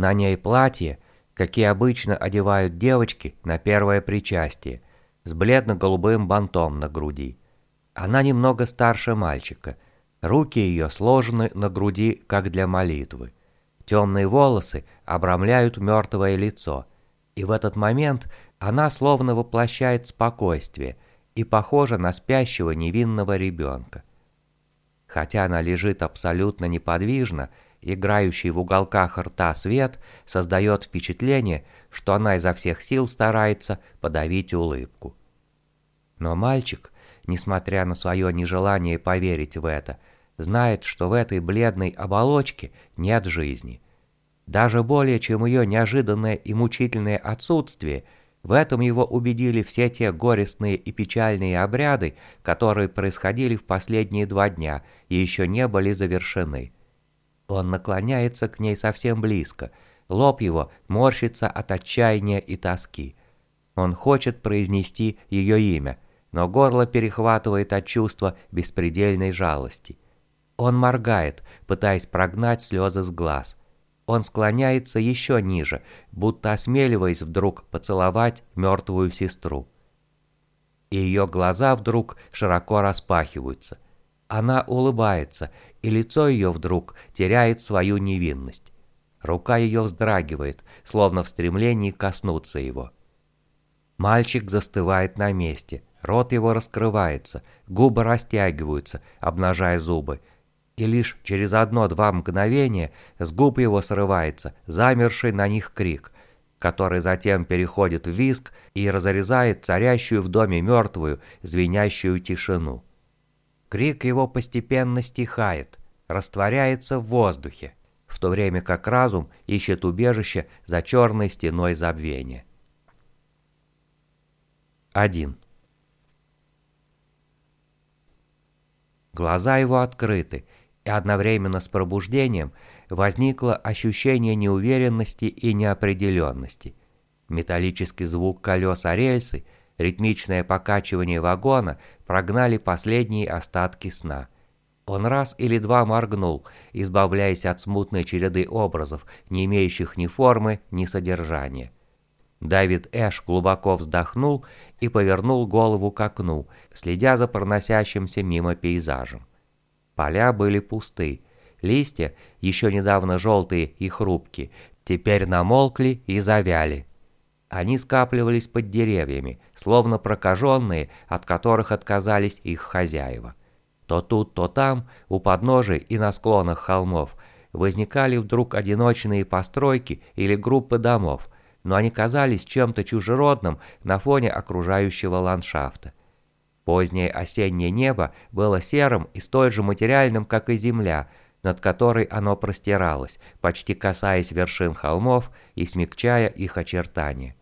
На ней платье, какие обычно одевают девочки на первое причастие, с бледно-голубым бантом на груди. Она немного старше мальчика. Руки ее сложены на груди, как для молитвы. Темные волосы обрамляют мертвое лицо, и в этот момент она словно воплощает спокойствие и похожа на спящего невинного ребенка. Хотя она лежит абсолютно неподвижно, играющий в уголках рта свет создает впечатление, что она изо всех сил старается подавить улыбку. Но мальчик, несмотря на свое нежелание поверить в это, знает, что в этой бледной оболочке нет жизни. Даже более чем ее неожиданное и мучительное отсутствие – в этом его убедили все те горестные и печальные обряды, которые происходили в последние два дня и еще не были завершены. Он наклоняется к ней совсем близко, лоб его морщится от отчаяния и тоски. Он хочет произнести ее имя, но горло перехватывает от чувства беспредельной жалости. Он моргает, пытаясь прогнать слезы с глаз. Он склоняется еще ниже, будто осмеливаясь вдруг поцеловать мертвую сестру. И ее глаза вдруг широко распахиваются. Она улыбается, и лицо ее вдруг теряет свою невинность. Рука ее вздрагивает, словно в стремлении коснуться его. Мальчик застывает на месте, рот его раскрывается, губы растягиваются, обнажая зубы, и лишь через одно-два мгновения с губ его срывается замерший на них крик, который затем переходит в виск и разрезает царящую в доме мертвую, звенящую тишину. Крик его постепенно стихает, растворяется в воздухе, в то время как разум ищет убежище за черной стеной забвения. 1. Глаза его открыты, и одновременно с пробуждением возникло ощущение неуверенности и неопределенности. Металлический звук колес о рельсы, ритмичное покачивание вагона прогнали последние остатки сна. Он раз или два моргнул, избавляясь от смутной череды образов, не имеющих ни формы, ни содержания. Давид Эш глубоко вздохнул и повернул голову к окну, следя за проносящимся мимо пейзажем. Поля были пусты. Листья, еще недавно желтые и хрупкие, теперь намолкли и завяли. Они скапливались под деревьями, словно прокаженные, от которых отказались их хозяева. То тут, то там, у подножий и на склонах холмов, возникали вдруг одиночные постройки или группы домов, но они казались чем-то чужеродным на фоне окружающего ландшафта. Позднее осеннее небо было серым и столь же материальным, как и земля, над которой оно простиралось, почти касаясь вершин холмов и смягчая их очертания.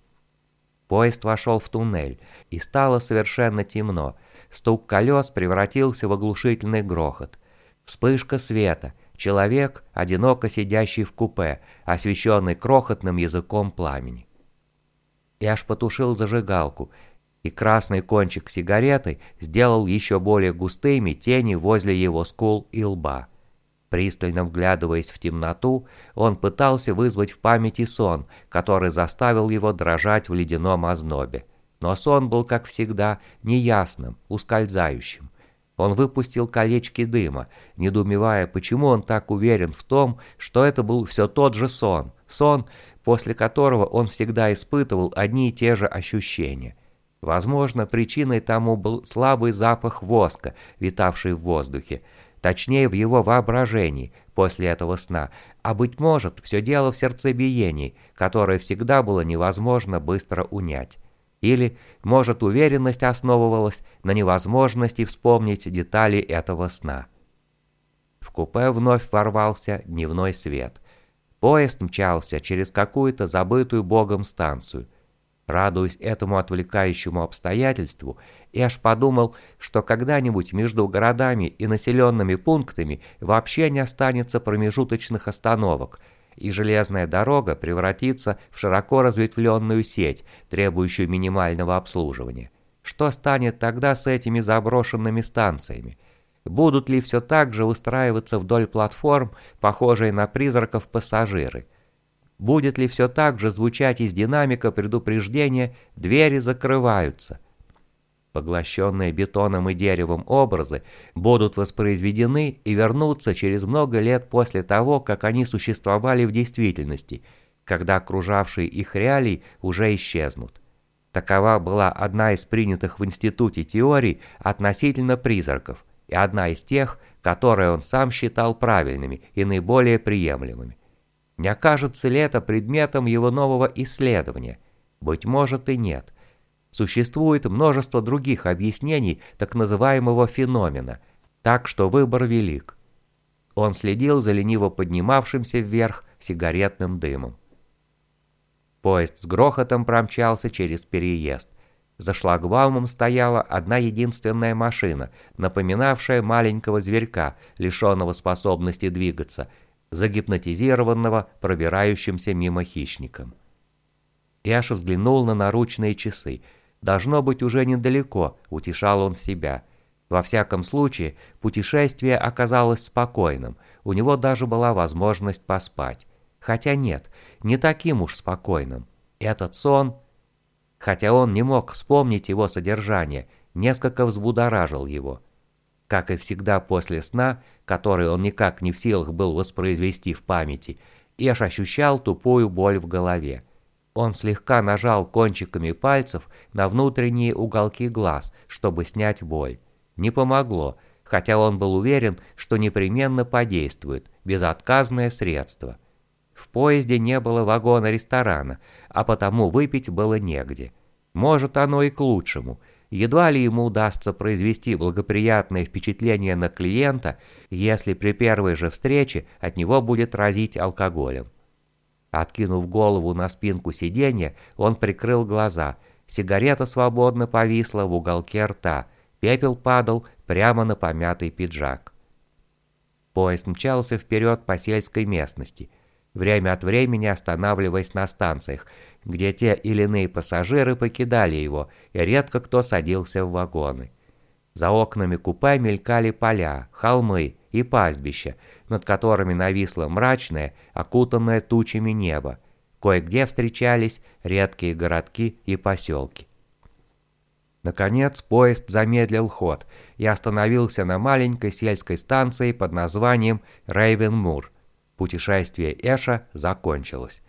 Поезд вошел в туннель, и стало совершенно темно. Стук колес превратился в оглушительный грохот. Вспышка света, человек, одиноко сидящий в купе, освещенный крохотным языком пламени. Я аж потушил зажигалку, и красный кончик сигареты сделал еще более густыми тени возле его скул и лба. Пристально вглядываясь в темноту, он пытался вызвать в памяти сон, который заставил его дрожать в ледяном ознобе. Но сон был, как всегда, неясным, ускользающим. Он выпустил колечки дыма, недоумевая, почему он так уверен в том, что это был все тот же сон, сон, после которого он всегда испытывал одни и те же ощущения – Возможно, причиной тому был слабый запах воска, витавший в воздухе, точнее в его воображении после этого сна, а быть может, все дело в сердцебиении, которое всегда было невозможно быстро унять. Или, может, уверенность основывалась на невозможности вспомнить детали этого сна. В купе вновь ворвался дневной свет. Поезд мчался через какую-то забытую богом станцию – Радуясь этому отвлекающему обстоятельству, Эш подумал, что когда-нибудь между городами и населенными пунктами вообще не останется промежуточных остановок, и железная дорога превратится в широко разветвленную сеть, требующую минимального обслуживания. Что станет тогда с этими заброшенными станциями? Будут ли все так же выстраиваться вдоль платформ, похожие на призраков пассажиры? Будет ли все так же звучать из динамика предупреждения «двери закрываются»? Поглощенные бетоном и деревом образы будут воспроизведены и вернутся через много лет после того, как они существовали в действительности, когда окружавшие их реалии уже исчезнут. Такова была одна из принятых в институте теорий относительно призраков и одна из тех, которые он сам считал правильными и наиболее приемлемыми. Не окажется ли это предметом его нового исследования? Быть может и нет. Существует множество других объяснений так называемого феномена, так что выбор велик. Он следил за лениво поднимавшимся вверх сигаретным дымом. Поезд с грохотом промчался через переезд. За шлагбаумом стояла одна единственная машина, напоминавшая маленького зверька, лишенного способности двигаться, загипнотизированного пробирающимся мимо хищником. Яша взглянул на наручные часы. Должно быть уже недалеко, утешал он себя. Во всяком случае, путешествие оказалось спокойным, у него даже была возможность поспать. Хотя нет, не таким уж спокойным. Этот сон, хотя он не мог вспомнить его содержание, несколько взбудоражил его. Как и всегда после сна, который он никак не в силах был воспроизвести в памяти, Эш ощущал тупую боль в голове. Он слегка нажал кончиками пальцев на внутренние уголки глаз, чтобы снять боль. Не помогло, хотя он был уверен, что непременно подействует, безотказное средство – в поезде не было вагона-ресторана, а потому выпить было негде. Может, оно и к лучшему. Едва ли ему удастся произвести благоприятное впечатление на клиента, если при первой же встрече от него будет разить алкоголем. Откинув голову на спинку сиденья, он прикрыл глаза. Сигарета свободно повисла в уголке рта. Пепел падал прямо на помятый пиджак. Поезд мчался вперед по сельской местности время от времени останавливаясь на станциях, где те или иные пассажиры покидали его, и редко кто садился в вагоны. За окнами купе мелькали поля, холмы и пастбища, над которыми нависло мрачное, окутанное тучами небо. Кое-где встречались редкие городки и поселки. Наконец поезд замедлил ход и остановился на маленькой сельской станции под названием Рейвенмур – Путешествие Эша закончилось.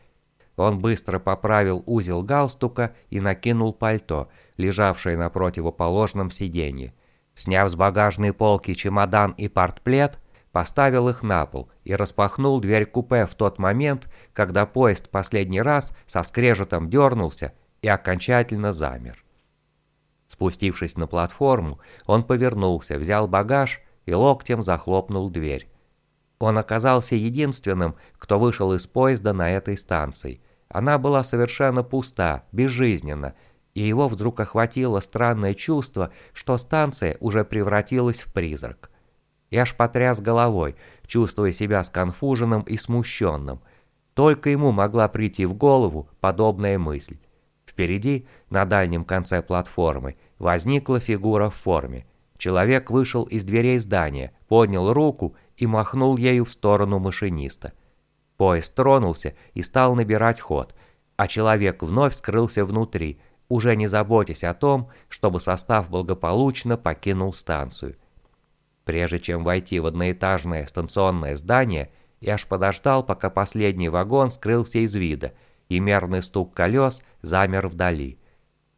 Он быстро поправил узел галстука и накинул пальто, лежавшее на противоположном сиденье. Сняв с багажной полки чемодан и портплет, поставил их на пол и распахнул дверь купе в тот момент, когда поезд последний раз со скрежетом дернулся и окончательно замер. Спустившись на платформу, он повернулся, взял багаж и локтем захлопнул дверь. Он оказался единственным, кто вышел из поезда на этой станции. Она была совершенно пуста, безжизненна, и его вдруг охватило странное чувство, что станция уже превратилась в призрак. Я аж потряс головой, чувствуя себя сконфуженным и смущенным. Только ему могла прийти в голову подобная мысль. Впереди, на дальнем конце платформы, возникла фигура в форме. Человек вышел из дверей здания, поднял руку и махнул ею в сторону машиниста. Поезд тронулся и стал набирать ход, а человек вновь скрылся внутри, уже не заботясь о том, чтобы состав благополучно покинул станцию. Прежде чем войти в одноэтажное станционное здание, я аж подождал, пока последний вагон скрылся из вида, и мерный стук колес замер вдали.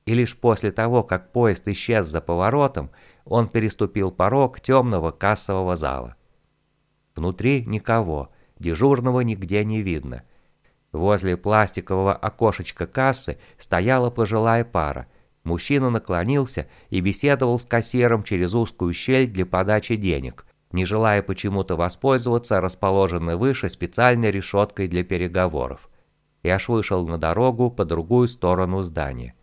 И лишь после того, как поезд исчез за поворотом, он переступил порог темного кассового зала. Внутри никого, дежурного нигде не видно. Возле пластикового окошечка кассы стояла пожилая пара. Мужчина наклонился и беседовал с кассиром через узкую щель для подачи денег, не желая почему-то воспользоваться расположенной выше специальной решеткой для переговоров. Я аж вышел на дорогу по другую сторону здания.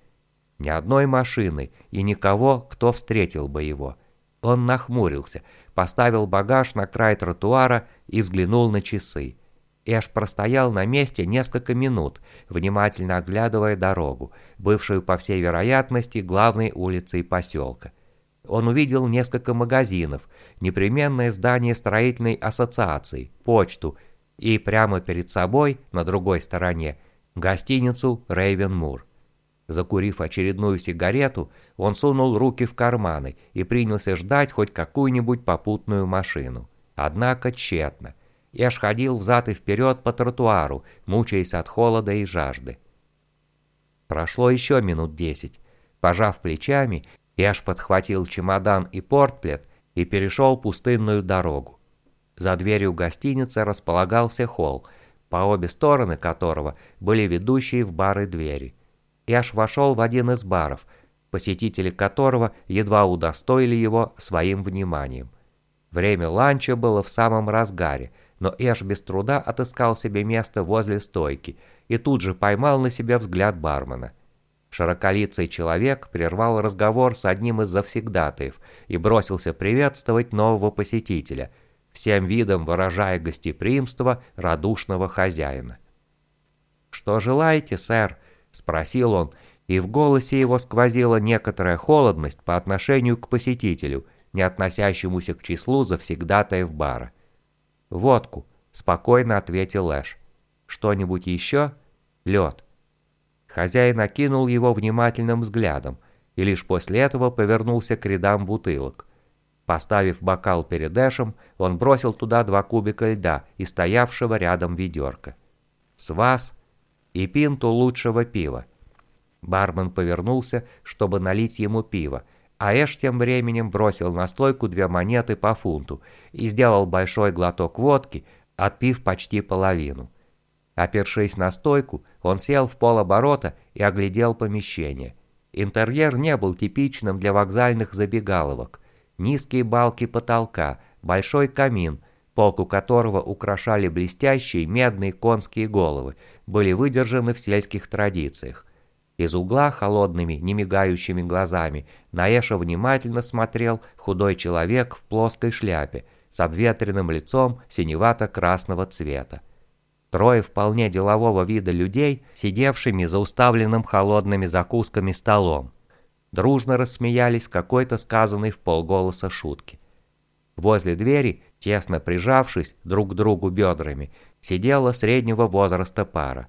Ни одной машины и никого, кто встретил бы его. Он нахмурился, поставил багаж на край тротуара и взглянул на часы. Эш простоял на месте несколько минут, внимательно оглядывая дорогу, бывшую, по всей вероятности, главной улицей поселка. Он увидел несколько магазинов, непременное здание строительной ассоциации, почту и прямо перед собой, на другой стороне, гостиницу Рейвен Мур. Закурив очередную сигарету, он сунул руки в карманы и принялся ждать хоть какую-нибудь попутную машину. Однако тщетно. Эш ходил взад и вперед по тротуару, мучаясь от холода и жажды. Прошло еще минут десять. Пожав плечами, Эш подхватил чемодан и портплет и перешел пустынную дорогу. За дверью гостиницы располагался холл, по обе стороны которого были ведущие в бары двери. Эш вошел в один из баров, посетители которого едва удостоили его своим вниманием. Время ланча было в самом разгаре, но Эш без труда отыскал себе место возле стойки и тут же поймал на себя взгляд бармена. Широколицый человек прервал разговор с одним из завсегдатаев и бросился приветствовать нового посетителя, всем видом выражая гостеприимство радушного хозяина. «Что желаете, сэр?» – спросил он, и в голосе его сквозила некоторая холодность по отношению к посетителю, не относящемуся к числу завсегдатаев бара. «Водку», – спокойно ответил Эш. «Что-нибудь еще?» «Лед». Хозяин окинул его внимательным взглядом и лишь после этого повернулся к рядам бутылок. Поставив бокал перед Эшем, он бросил туда два кубика льда и стоявшего рядом ведерко. «С вас и пинту лучшего пива». Бармен повернулся, чтобы налить ему пиво, а Эш тем временем бросил на стойку две монеты по фунту и сделал большой глоток водки, отпив почти половину. Опершись на стойку, он сел в полоборота и оглядел помещение. Интерьер не был типичным для вокзальных забегаловок. Низкие балки потолка, большой камин, полку которого украшали блестящие медные конские головы, были выдержаны в сельских традициях. Из угла холодными, немигающими глазами на Эша внимательно смотрел худой человек в плоской шляпе с обветренным лицом синевато-красного цвета. Трое вполне делового вида людей, сидевшими за уставленным холодными закусками столом, дружно рассмеялись какой-то сказанной в полголоса шутки. Возле двери, тесно прижавшись друг к другу бедрами, сидела среднего возраста пара.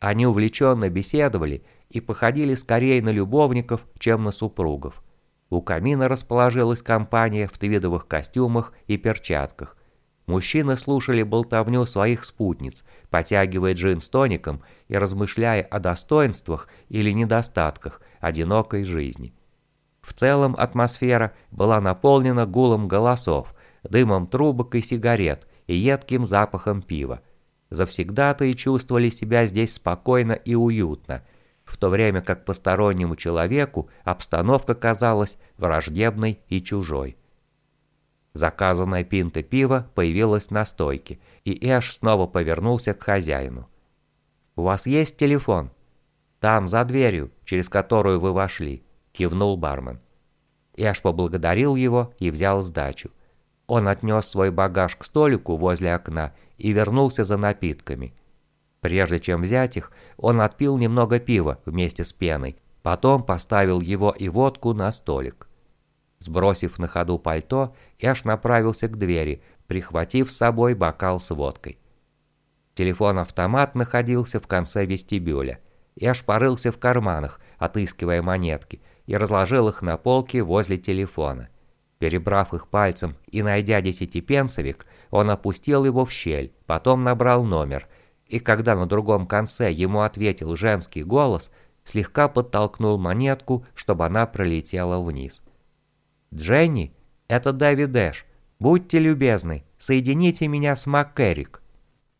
Они увлеченно беседовали и походили скорее на любовников, чем на супругов. У камина расположилась компания в твидовых костюмах и перчатках. Мужчины слушали болтовню своих спутниц, потягивая джин с тоником и размышляя о достоинствах или недостатках одинокой жизни. В целом атмосфера была наполнена гулом голосов, дымом трубок и сигарет и едким запахом пива. Завсегда-то и чувствовали себя здесь спокойно и уютно – в то время как постороннему человеку обстановка казалась враждебной и чужой. Заказанная пинта пива появилась на стойке, и Эш снова повернулся к хозяину. «У вас есть телефон?» «Там, за дверью, через которую вы вошли», – кивнул бармен. Эш поблагодарил его и взял сдачу. Он отнес свой багаж к столику возле окна и вернулся за напитками – Прежде чем взять их, он отпил немного пива вместе с пеной, потом поставил его и водку на столик. Сбросив на ходу пальто, Эш направился к двери, прихватив с собой бокал с водкой. Телефон-автомат находился в конце вестибюля. Эш порылся в карманах, отыскивая монетки, и разложил их на полке возле телефона. Перебрав их пальцем и найдя десятипенсовик, он опустил его в щель, потом набрал номер и когда на другом конце ему ответил женский голос, слегка подтолкнул монетку, чтобы она пролетела вниз. «Дженни, это Дэвид Дэш. Будьте любезны, соедините меня с МакКеррик».